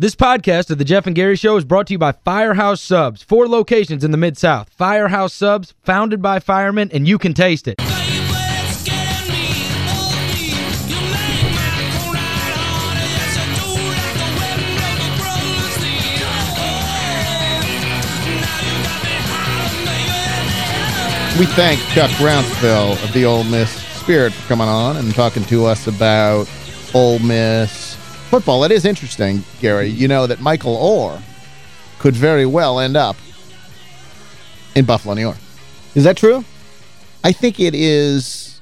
This podcast of The Geoff and Gary Show is brought to you by Firehouse Subs. Four locations in the Mid-South. Firehouse Subs, founded by firemen, and you can taste it. We thank Chuck Rounsaville of the Ole Miss Spirit for coming on and talking to us about Ole Miss football. It is interesting, Gary. You know that Michael Oher could very well end up in Buffalo, New York. Is that true? I think it is...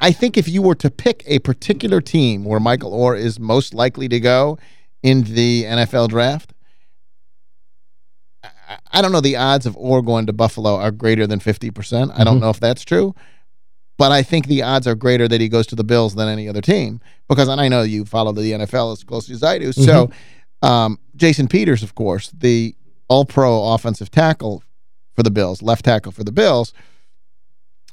I think if you were to pick a particular team where Michael Oher is most likely to go in the NFL draft, I don't know the odds of Oher going to Buffalo are greater than 50%. I don't mm -hmm. know if that's true. But I think the odds are greater that he goes to the Bills than any other team. Because and I know you follow the NFL as closely as I do. Mm -hmm. So um, Jason Peters, of course, the all-pro offensive tackle for the Bills, left tackle for the Bills,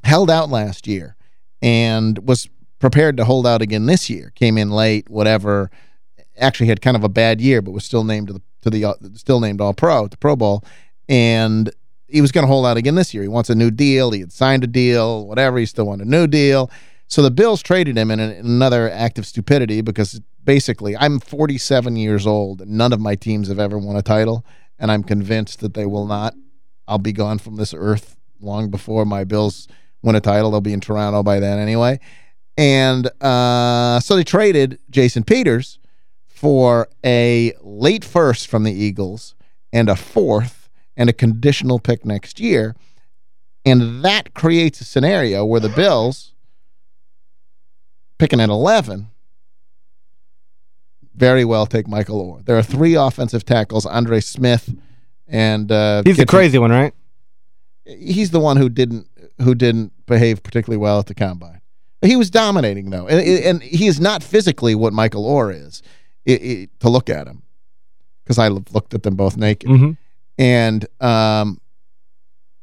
held out last year and was prepared to hold out again this year. Came in late, whatever. Actually had kind of a bad year, but was still named to the to the uh, still named All Pro, the Pro Bowl, and he was going to hold out again this year. He wants a new deal. He had signed a deal, whatever. He still wanted a new deal. So the Bills traded him in another act of stupidity because basically I'm 47 years old. And none of my teams have ever won a title, and I'm convinced that they will not. I'll be gone from this earth long before my Bills win a title. They'll be in Toronto by then anyway. And uh, so they traded Jason Peters for a late first from the Eagles and a fourth and a conditional pick next year. And that creates a scenario where the Bills, picking at 11, very well take Michael Oher. There are three offensive tackles, Andre Smith and... Uh, He's the crazy one, right? He's the one who didn't who didn't behave particularly well at the Combine. He was dominating, though. And, and he is not physically what Michael Oher is it, it, to look at him because I looked at them both naked. Mm -hmm. And um,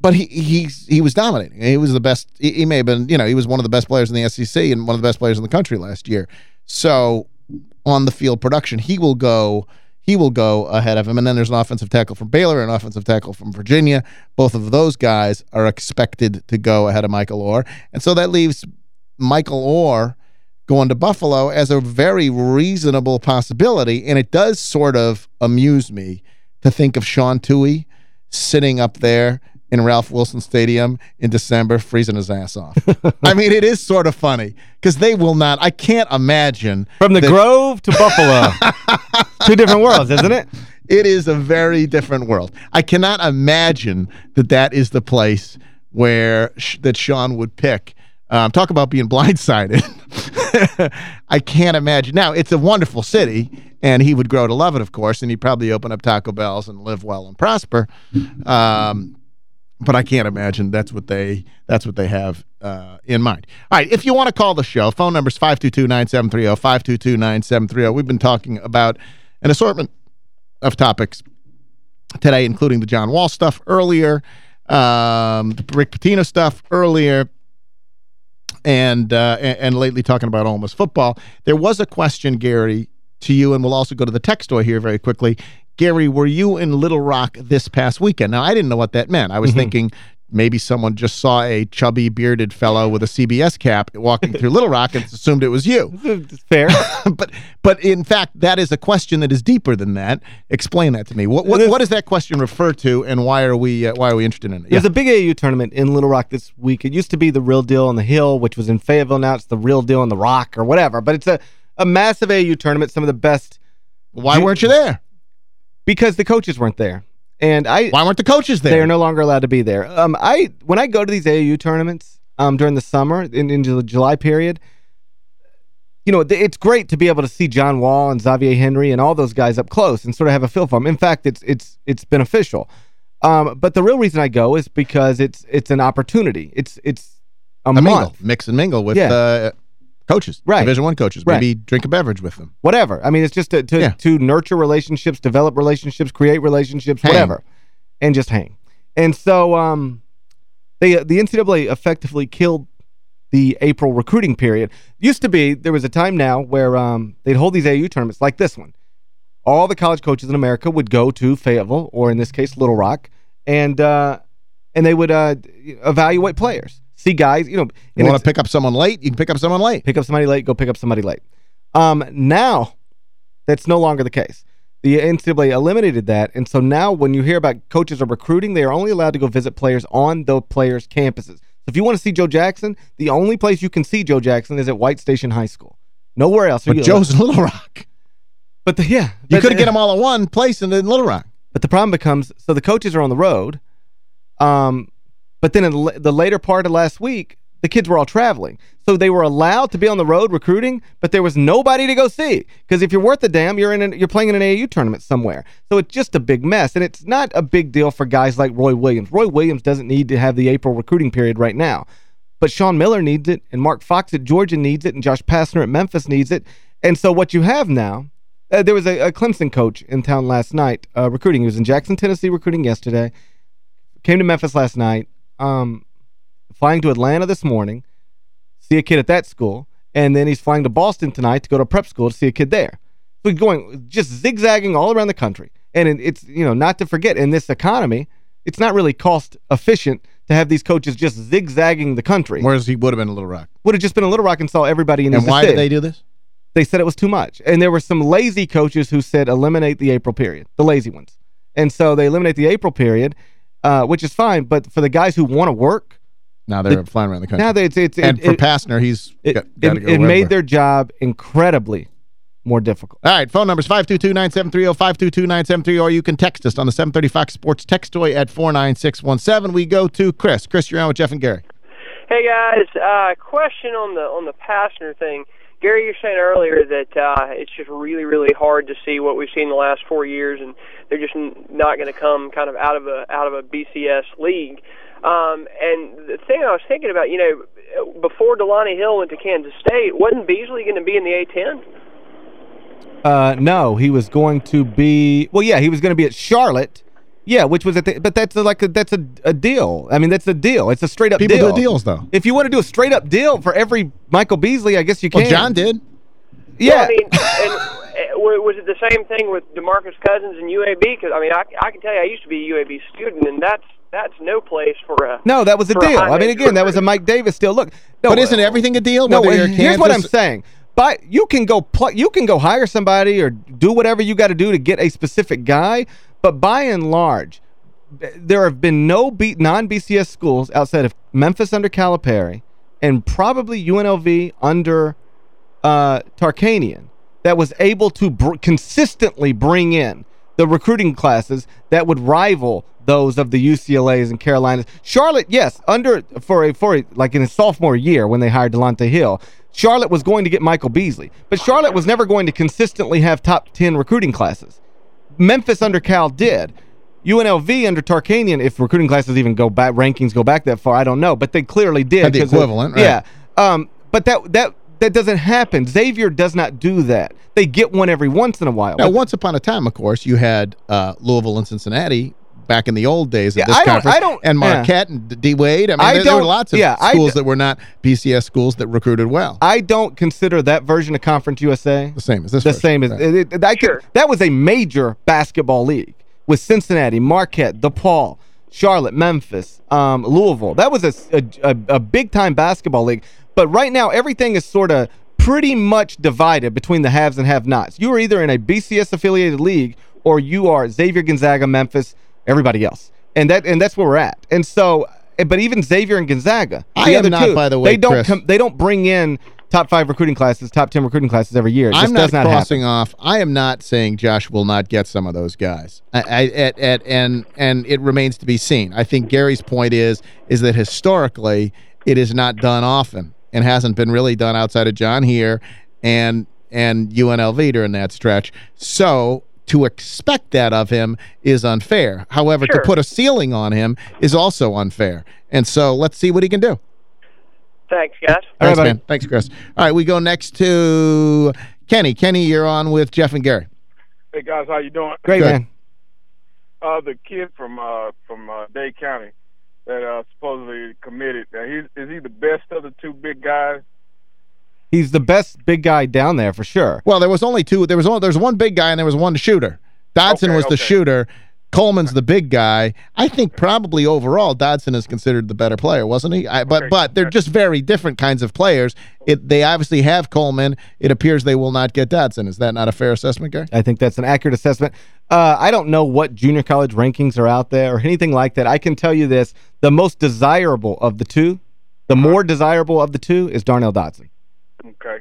but he he's he was dominating. He was the best. He, he, may have been, you know, he was one of the best players in the SEC and one of the best players in the country last year. So on the field production, he will go he will go ahead of him. And then there's an offensive tackle from Baylor and an offensive tackle from Virginia. Both of those guys are expected to go ahead of Michael Oher. And so that leaves Michael Oher going to Buffalo as a very reasonable possibility. And it does sort of amuse me to think of Sean Tuohy sitting up there in Ralph Wilson Stadium in December freezing his ass off. I mean, it is sort of funny because they will not, I can't imagine. From the Grove to Buffalo. Two different worlds, isn't it? It is a very different world. I cannot imagine that that is the place where that Sean would pick. Um, talk about being blindsided. I can't imagine. Now, it's a wonderful city, and he would grow to love it, of course, and he'd probably open up Taco Bell's and live well and prosper. Um, but I can't imagine that's what they that's what they have uh, in mind. All right, if you want to call the show, phone number is 522-9730, 522-9730. We've been talking about an assortment of topics today, including the John Wall stuff earlier, um, the Rick Pitino stuff earlier, and, uh, and lately talking about Ole Miss football. There was a question, Gary, to you, and we'll also go to the text story here very quickly. Gary, were you in Little Rock this past weekend? Now, I didn't know what that meant. I was mm -hmm. thinking maybe someone just saw a chubby, bearded fellow with a CBS cap walking through Little Rock and assumed it was you. Fair. but but in fact, that is a question that is deeper than that. Explain that to me. What what, what does that question refer to, and why are we uh, why are we interested in it? There's yeah. a big AU tournament in Little Rock this week. It used to be the Real Deal on the Hill, which was in Fayetteville. Now it's the Real Deal on the Rock or whatever. But it's a, a massive AU tournament, some of the best. Why weren't you there? Because the coaches weren't there. And I Why weren't the coaches there? They're no longer allowed to be there. Um, I When I go to these AAU tournaments um, during the summer, in, into the July period, you know, it's great to be able to see John Wall and Xavier Henry and all those guys up close and sort of have a feel for them. In fact, it's it's it's beneficial. Um, but the real reason I go is because it's it's an opportunity. It's it's a, a month. Mingle, mix and mingle with yeah. uh, coaches, right. Division One coaches. Right. Maybe drink a beverage with them. Whatever. I mean, it's just to to, yeah. to nurture relationships, develop relationships, create relationships, hang. whatever, and just hang. And so um, they the NCAA effectively killed the April recruiting period. Used to be, there was a time now where um, they'd hold these AU tournaments like this one. all the college coaches in America would go to Fayetteville, or in this case, Little Rock, and uh, and they would uh, evaluate players. See guys, you know. You want to pick up someone late? You can pick up someone late. Pick up somebody late, go pick up somebody late. Um, now, that's no longer the case. The NCAA eliminated that, and so now when you hear about coaches are recruiting, they are only allowed to go visit players on the players' campuses. So if you want to see Joe Jackson, the only place you can see Joe Jackson is at White Station High School. Nowhere else. But Joe's in Little Rock. But the, yeah. You could get them all in one place in Little Rock. But the problem becomes, so the coaches are on the road, um, but then in the later part of last week, the kids were all traveling. So they were allowed to be on the road recruiting, but there was nobody to go see. Because if you're worth a damn, you're in an, you're playing in an AAU tournament somewhere. So it's just a big mess. And it's not a big deal for guys like Roy Williams. Roy Williams doesn't need to have the April recruiting period right now. But Sean Miller needs it, and Mark Fox at Georgia needs it, and Josh Pastner at Memphis needs it. And so what you have now, uh, there was a, a, Clemson coach in town last night uh, recruiting. He was in Jackson, Tennessee recruiting yesterday. Came to Memphis last night. Um, flying to Atlanta this morning, see a kid at that school, and then he's flying to Boston tonight to go to prep school to see a kid there. So he's going, just zigzagging all around the country. And it's, you know, not to forget, in this economy, it's not really cost efficient to have these coaches just zigzagging the country. Whereas he would have been in Little Rock. Would have just been in Little Rock and saw everybody in And why did they do this? They said it was too much. And there were some lazy coaches who said eliminate the April period, the lazy ones. And so they eliminate the April period, uh, which is fine. But for the guys who want to work, now they're the, flying around the country. Now they, it's, it's and it, for Pastner, he's it, got, got it, it made their job incredibly more difficult. All right, phone numbers 522-9730, 522-9730, or you can text us on the 730 Fox Sports text toy at 49617. We go to Chris. Chris, you're on with Geoff and Gary. Hey, guys. Uh, question on the on the Pastner thing. Gary, you're saying earlier that uh, it's just really, really hard to see what we've seen the last four years, and they're just not going to come kind of out of a out of a BCS league. Um, and the thing I was thinking about, you know, before Dalonte Hill went to Kansas State, wasn't Beasley going to be in the A-10? Uh, no, he was going to be, well, yeah, he was going to be at Charlotte. Yeah, which was at the, but that's a, like a, that's a, a deal. I mean, that's a deal. It's a straight up People deal. do deals though. If you want to do a straight up deal for every Michael Beasley, I guess you can. Well, John did. Yeah. Well, I mean, and uh, was it the same thing with DeMarcus Cousins and UAB? Because I mean, I, I can tell you, I used to be a UAB student, and that's that's no place for a No, that was a deal. I mean, again, that was a Mike Davis deal. Look, no, but isn't everything a deal? No, here's what I'm saying. But you can go you can go hire somebody or do whatever you got to do to get a specific guy, but by and large, there have been no non-BCS schools outside of Memphis under Calipari and probably UNLV under uh, Tarkanian that was able to br consistently bring in the recruiting classes that would rival those of the UCLAs and Carolinas. Charlotte, yes, under for a for a, like in his sophomore year when they hired Dalonte Hill, Charlotte was going to get Michael Beasley. But Charlotte was never going to consistently have top 10 recruiting classes. Memphis under Cal did. UNLV under Tarkanian, if recruiting classes even go back, rankings go back that far, I don't know. But they clearly did. Had the equivalent, of, right. Yeah. Um, but that that that doesn't happen. Xavier does not do that. They get one every once in a while. Now, once upon a time, of course, you had uh, Louisville and Cincinnati back in the old days of yeah, this I conference. I don't, and Marquette yeah. and D-Wade. I mean, I there, there, were lots of yeah, schools that were not BCS schools that recruited well. I don't consider that version of Conference USA the same as this The version, same as right. it, it, that, sure. could, that was a major basketball league with Cincinnati, Marquette, DePaul, Charlotte, Memphis, um, Louisville. That was a, a, a big-time basketball league. But right now, everything is sort of pretty much divided between the haves and have-nots. You are either in a BCS-affiliated league or you are Xavier, Gonzaga, Memphis, everybody else. And that and that's where we're at. And so, but even Xavier and Gonzaga, I am not, two, by the way, they don't Chris, they don't bring in top five recruiting classes, top 10 recruiting classes every year. It I'm not, not crossing happen. off. I am not saying Josh will not get some of those guys. I, I, at, at, and and it remains to be seen. I think Gary's point is is that historically it is not done often and hasn't been really done outside of John here and and UNLV during that stretch. So to expect that of him is unfair. However, sure. to put a ceiling on him is also unfair. And so let's see what he can do. Thanks, guys. Thanks, man. Thanks, Chris. All right, we go next to Kenny. Kenny, you're on with Geoff and Gary. Hey, guys. How you doing? Great, Good. man. Uh, the kid from uh, from uh, Dade County that uh, supposedly committed, uh, he's, is he the best of the two big guys? He's the best big guy down there for sure. Well, there was only two. There was only, there was one big guy and there was one shooter. Dodson Okay, was the okay. shooter. Coleman's the big guy. I think probably overall Dodson is considered the better player, wasn't he? I, but Okay, but they're just very different kinds of players. It They obviously have Coleman. It appears they will not get Dodson. Is that not a fair assessment, Gary? I think that's an accurate assessment. Uh, I don't know what junior college rankings are out there or anything like that. I can tell you this. The most desirable of the two, the more desirable of the two is Darnell Dodson. Okay.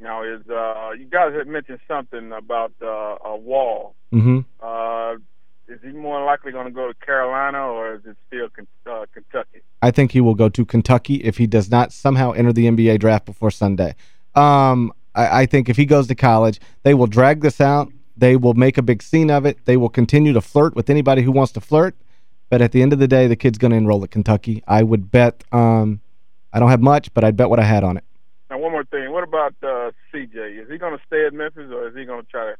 Now is uh you guys had mentioned something about uh, a wall. Mm-hmm. Uh is he more likely going to go to Carolina or is it still uh, Kentucky? I think he will go to Kentucky if he does not somehow enter the NBA draft before Sunday. Um, I, I think if he goes to college, they will drag this out. They will make a big scene of it. They will continue to flirt with anybody who wants to flirt. But at the end of the day, the kid's going to enroll at Kentucky. I would bet, um, I don't have much, but I'd bet what I had on it. Now one more thing. What about uh CJ? Is he going to stay at Memphis or is he going to try to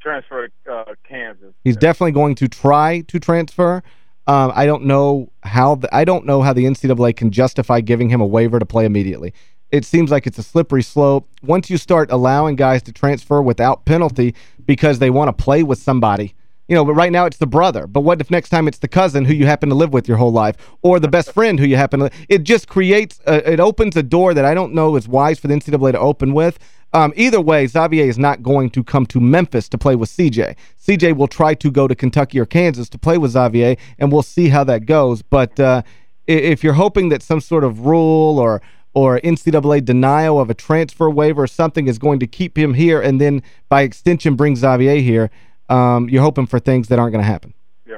transfer to uh, Kansas? He's definitely going to try to transfer. Um, I don't know how the, I don't know how the NCAA can justify giving him a waiver to play immediately. It seems like it's a slippery slope. Once you start allowing guys to transfer without penalty because they want to play with somebody, you know, but right now it's the brother. But what if next time it's the cousin who you happen to live with your whole life or the best friend who you happen to It just creates, a, it opens a door that I don't know is wise for the NCAA to open with. Um, either way, Xavier is not going to come to Memphis to play with CJ. CJ will try to go to Kentucky or Kansas to play with Xavier, and we'll see how that goes. But uh, if you're hoping that some sort of rule or or NCAA denial of a transfer waiver or something is going to keep him here and then by extension bring Xavier here, um, you're hoping for things that aren't going to happen. Yeah.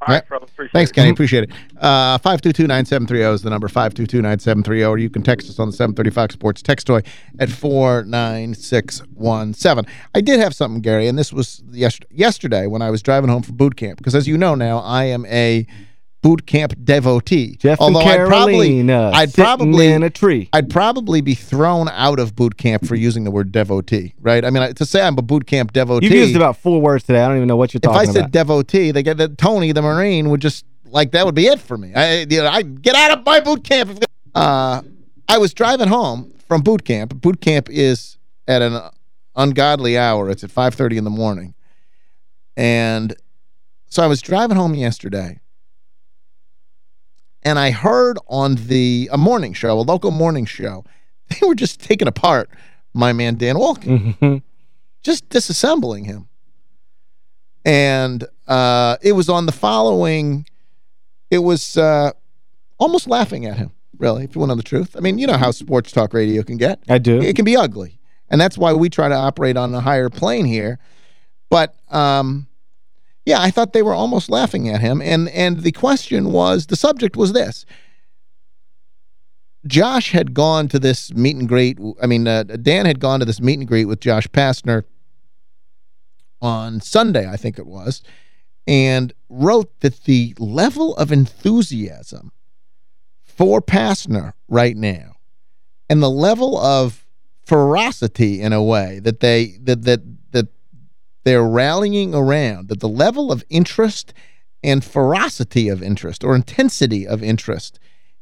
All Yeah. Appreciate Thanks, it. Kenny. Appreciate it. Uh, 522-9730 is the number, 522-9730, or you can text us on the 730 Fox Sports text toy at 49617. I did have something, Gary, and this was yes yesterday when I was driving home from boot camp, because as you know now, I am a boot camp devotee. Geoff Although I'd probably, I'd probably in a tree. I'd probably be thrown out of boot camp for using the word devotee, right? I mean, to say I'm a boot camp devotee. You've used about four words today. I don't even know what you're talking about. If I said about. devotee, they get that Tony the Marine would just like that would be it for me. I you know, I get out of my boot camp. Uh I was driving home from boot camp. Boot camp is at an ungodly hour. It's at 5:30 in the morning. And so I was driving home yesterday. And I heard on the a morning show, a local morning show, they were just taking apart my man Dan Wolken Mhm. just disassembling him. And uh, it was on the following, it was uh, almost laughing at him, really, if you want to know the truth. I mean, you know how sports talk radio can get. I do. It can be ugly. And that's why we try to operate on a higher plane here. But, um, yeah, I thought they were almost laughing at him. And, and the question was, the subject was this. Josh had gone to this meet and greet. I mean, uh, Dan had gone to this meet and greet with Josh Pastner on Sunday, I think it was, and wrote that the level of enthusiasm for Pastner right now and the level of ferocity in a way that they that that they're rallying around that the level of interest and ferocity of interest or intensity of interest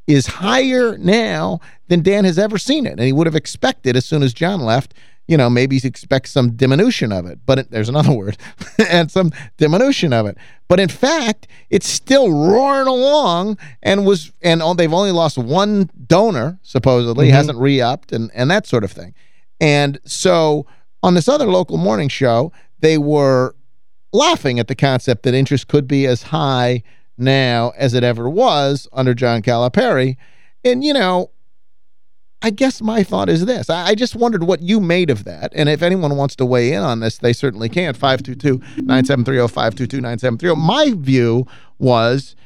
is higher now than Dan has ever seen it. And he would have expected as soon as John left, you know, maybe he expects some diminution of it. But it, there's another word. and some diminution of it. But in fact, it's still roaring along and was and they've only lost one donor, supposedly, Mhm. hasn't re-upped and, and that sort of thing. And so on this other local morning show, they were laughing at the concept that interest could be as high now as it ever was under John Calipari. And, you know, I guess my thought is this. I, I just wondered what you made of that. And if anyone wants to weigh in on this, they certainly can. 522-9730, 522-9730. My view was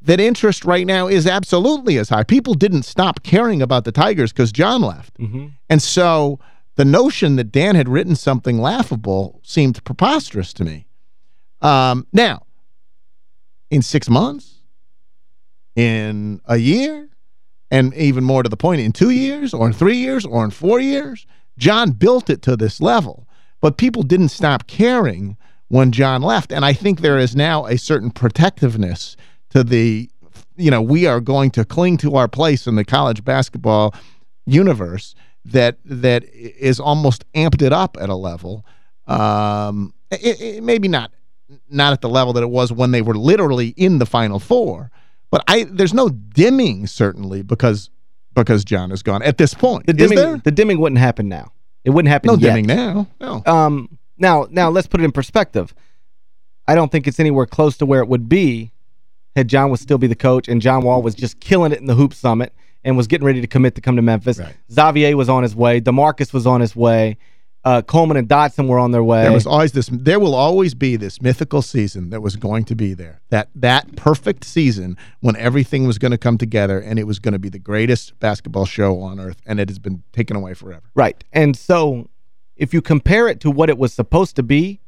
that interest right now is absolutely as high. People didn't stop caring about the Tigers because John left. Mhm. And so the notion that Dan had written something laughable seemed preposterous to me. Um, now, in six months, in a year, and even more to the point, in two years, or in three years, or in four years, John built it to this level. But people didn't stop caring when John left. And I think there is now a certain protectiveness to the, you know, we are going to cling to our place in the college basketball universe that that is almost amped it up at a level. Um, it, it, maybe not not at the level that it was when they were literally in the Final Four. But I there's no dimming, certainly, because because John is gone at this point. The dimming, the dimming wouldn't happen now. It wouldn't happen no yet. dimming now. No. Um, now, now let's put it in perspective. I don't think it's anywhere close to where it would be had John was still be the coach and John Wall was just killing it in the Hoop Summit and was getting ready to commit to come to Memphis. Right. Xavier was on his way. DeMarcus was on his way. Uh, Coleman and Dodson were on their way. There was always this there will always be this mythical season that was going to be there. That that perfect season when everything was going to come together and it was going to be the greatest basketball show on earth and it has been taken away forever. Right. And so if you compare it to what it was supposed to be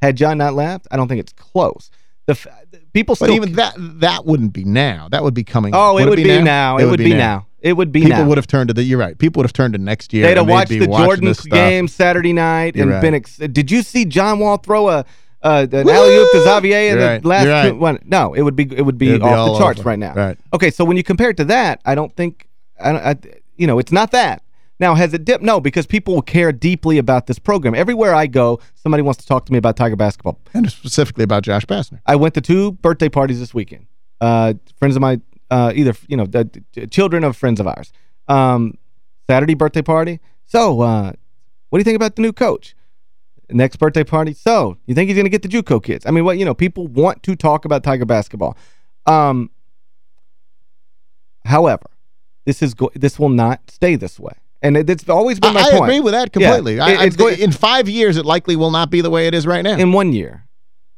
had John not left, I don't think it's close. The people still But even that that wouldn't be now. That would be coming Oh, it would be, now. now. It, would be, now. It would be People now. would have turned to the you're right. People would have turned to next year. They'd have watched the Jordan game Saturday night You're and right. been ex Did you see John Wall throw a uh, an alley-oop to Xavier in the right. last right. one? No, it would be it would be It'd off all the charts over. right now. Right. Okay, so when you compare it to that, I don't think I, don't- I you know, it's not that. Now, has it dipped? No, because people will care deeply about this program. Everywhere I go, somebody wants to talk to me about Tiger basketball. And specifically about Josh Pastner. I went to two birthday parties this weekend. Uh, friends of my, uh, either, you know, children of friends of ours. Um, Saturday birthday party. So, uh, what do you think about the new coach? Next birthday party. So, you think he's going to get the JUCO kids? I mean, what you know, people want to talk about Tiger basketball. Um, however, this is go this will not stay this way. And it, it's always been my I, I point. agree with that Yeah, completely. I, it- going- in five years, it likely will not be the way it is right now. In one year.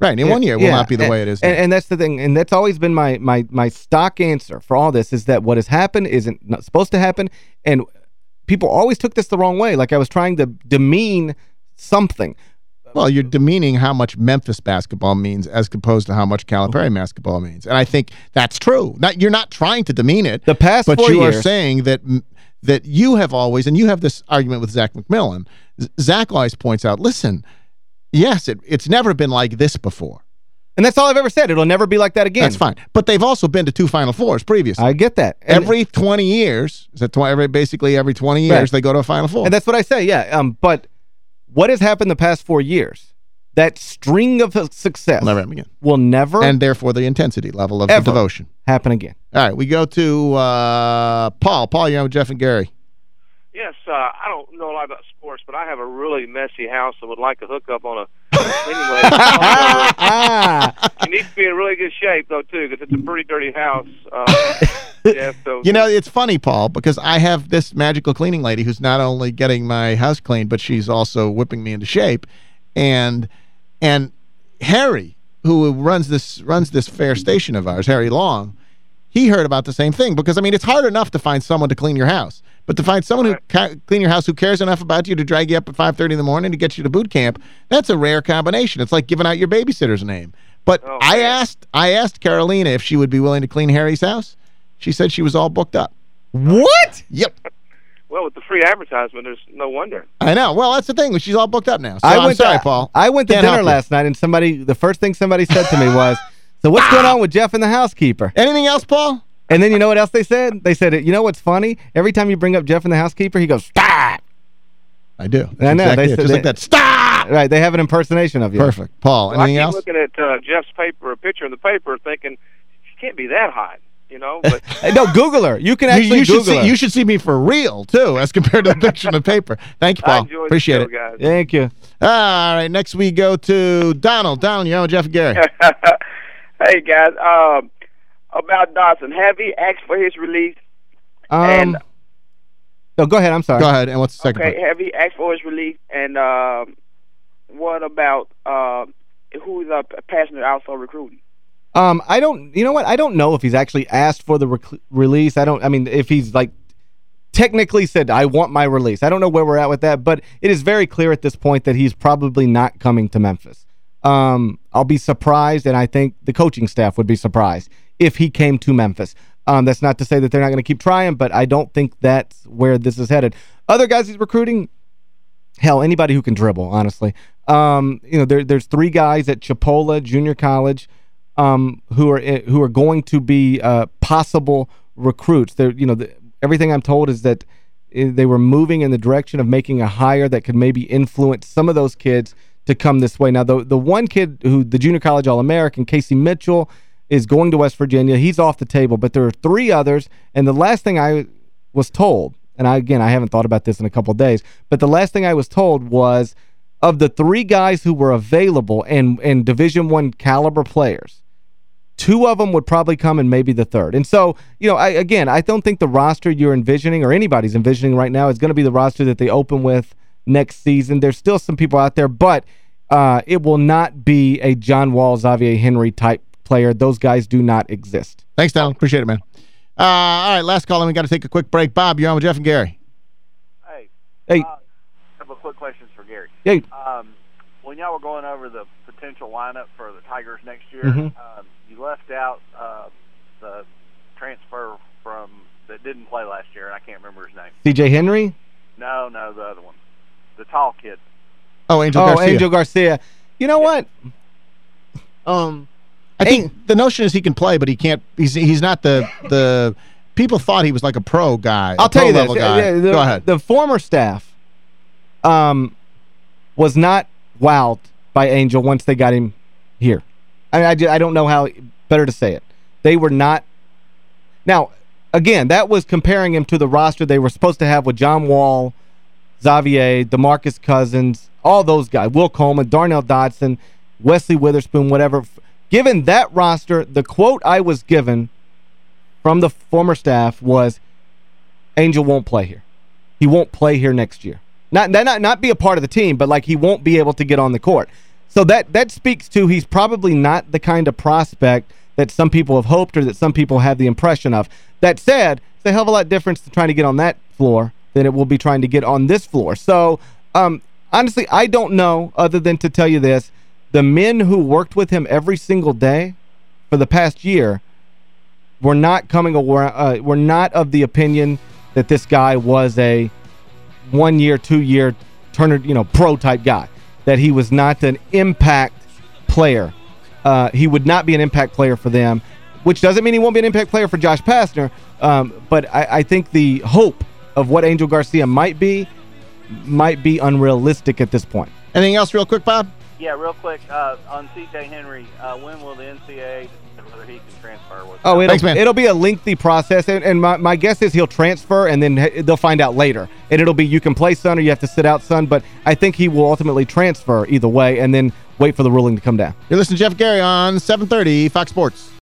right. In one year, it will Yeah, not be the and- way it is And, now. and that's the thing. And that's always been my my my stock answer for all this is that what has happened isn't not supposed to happen. And people always took this the wrong way. Like I was trying to demean something. Well, you're demeaning how much Memphis basketball means as opposed to how much Calipari mm-hmm. basketball means. And I think that's true. Not You're not trying to demean it. The past But you are saying that that you have always, and you have this argument with Zach McMillin, Zach always points out, listen, yes, it, it's never been like this before. And that's all I've ever said. It'll never be like that again. That's fine. But they've also been to two Final Fours previously. I get that. And, every 20 years, is that every, basically every 20 years, Right. they go to a Final Four. and that's what I say. Yeah. Um. But what has happened the past four years? That string of success Will never happen again. will never And therefore the intensity level of Ever. the devotion. happen again. All right, we go to uh, Paul. Paul, you're on with Geoff and Gary. Yes, uh, I don't know a lot about sports, but I have a really messy house and would like to hook up on a cleaning lady. ah, it needs to be in really good shape, though, too, because it's a pretty dirty house. Uh, yeah, so You know, it's funny, Paul, because I have this magical cleaning lady who's not only getting my house cleaned, but she's also whipping me into shape. And and Harry, who runs this runs this fair station of ours, Harry Long, he heard about the same thing because I mean, it's hard enough to find someone to clean your house, but to find someone who clean your house who cares enough about you to drag you up at 5:30 in the morning to get you to boot camp, that's a rare combination. It's like giving out your babysitter's name. But Oh, I asked I asked Carolina if she would be willing to clean Harry's house. She said she was all booked up. what? Yep. Well, with the free advertisement, there's no wonder. I know. Well, that's the thing. She's all booked up now. So I I'm went sorry, to, Paul. I went to Can't dinner last night, and somebody, the first thing somebody said to me was, so what's going on with Geoff and the housekeeper? Anything else, Paul? And then you know what else they said? They said, you know what's funny? Every time you bring up Geoff and the housekeeper, he goes, stop! I do. That's I know, Exactly they said Just like that. Stop! Right, they have an impersonation of you. Perfect. Paul, Well, I anything keep else? looking at uh, Geoff's paper, a picture in the paper, thinking she can't be that hot, you know. But no, Google her. You can actually you should Google see, her. you should see me for real, too, as compared to the picture in the paper. Thank you, Paul. enjoy Appreciate the it. show, guys. Thank you. All right, next we go to Donald. Donald, you're on Geoff and Gary. hey guys, um, about Dawson, have he asked for his release? Um, And- no, go ahead. I'm sorry. Go ahead. And what's the second Okay, part? have he asked for his release? And um, what about uh, who's a passing it also recruiting? Um, I don't, you know what? I don't know if he's actually asked for the release. I don't, I mean, if he's like technically said, I want my release. I don't know where we're at with that, but it is very clear at this point that he's probably not coming to Memphis. Um, I'll be surprised, and I think the coaching staff would be surprised if he came to Memphis. Um, that's not to say that they're not going to keep trying, but I don't think that's where this is headed. Other guys he's recruiting, hell, anybody who can dribble, honestly. Um, you know, there, there's three guys at Chipola Junior College um, who are eh, who are going to be uh, possible recruits. They're, you know, the, everything I'm told is that eh, they were moving in the direction of making a hire that could maybe influence some of those kids to come this way. Now, the, the one kid who, the junior college All-American, Casey Mitchell, is going to West Virginia. He's off the table, but there are three others. And the last thing I was told, and I, again, I haven't thought about this in a couple days, but the last thing I was told was of the three guys who were available and, and Division One caliber players, two of them would probably come and maybe the third. And so, you know, I, again, I don't think the roster you're envisioning or anybody's envisioning right now is going to be the roster that they open with next season. There's still some people out there, but uh, it will not be a John Wall, Xavier Henry type player. Those guys do not exist. Thanks, Donald. Appreciate it, man. Uh, all right, last call, and we got to take a quick break. Bob, you're on with Geoff and Gary. Hey. Hey. Uh, a couple of quick questions for Gary. Hey. Um, when y'all were going over the potential lineup for the Tigers next year, Mhm. um, you left out uh, the transfer from that didn't play last year, and I can't remember his name. C.J. Henry? No, no, the other one, the tall kid. Oh, Angel oh, Garcia. Angel Garcia. You know what? Um, I think the notion is he can play, but he can't. He's he's not the the. People thought he was like a pro guy. I'll a tell pro you this. level guy. Yeah, the, Go ahead. The former staff um, was not wowed by Angel once they got him here. I, mean, I, ju- I don't know how better to say it. They were not. Now, again, that was comparing him to the roster they were supposed to have with John Wall, Xavier, DeMarcus Cousins, all those guys, Will Coleman, Darnell Dodson, Wesley Witherspoon, whatever. Given that roster, the quote I was given from the former staff was, Angel won't play here. He won't play here next year. Not, not, not be a part of the team, but like he won't be able to get on the court. So that, that speaks to he's probably not the kind of prospect that some people have hoped or that some people have the impression of. That said, it's a hell of a lot different to trying to get on that floor than it will be trying to get on this floor. So, um, honestly, I don't know other than to tell you this. The men who worked with him every single day for the past year were not coming around, uh, were not of the opinion that this guy was a one-year, two-year Turner, you know, pro-type guy. That he was not an impact player. Uh, he would not be an impact player for them, which doesn't mean he won't be an impact player for Josh Pastner. Um, but I, I think the hope of what Angel Garcia might be might be unrealistic at this point. Anything else real quick, Bob? Yeah, real quick uh, on C.J. Henry. Uh, when will the NCAA transfer? With Oh, it'll, Thanks, man. it'll be a lengthy process, and, and my, my guess is he'll transfer, and then they'll find out later. And it'll be you can play, son, or you have to sit out, son, but I think he will ultimately transfer either way, and then wait for the ruling to come down. You're listening to Geoff Gary on 730 Fox Sports.